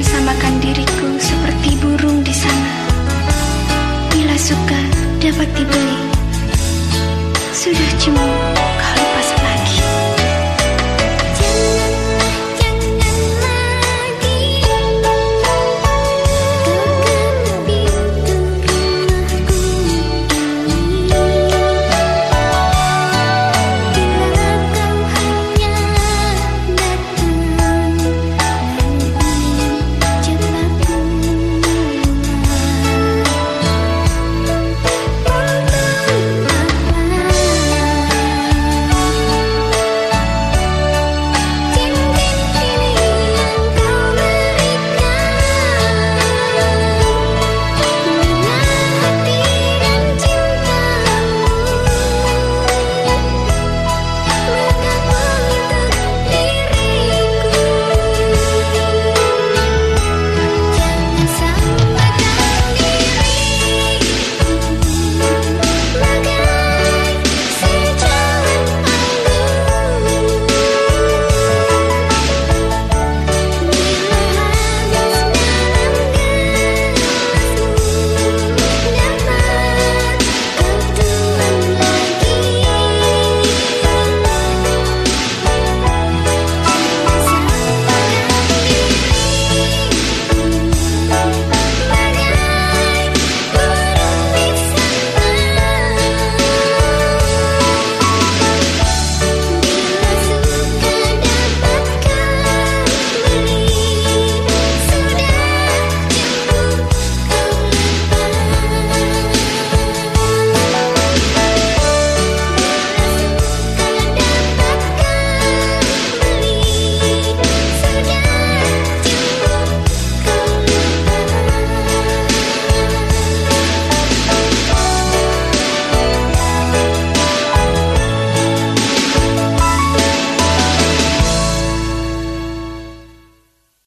akan samakan diriku seperti burung di sana. Bila suka dapat dibeli, sudah cuma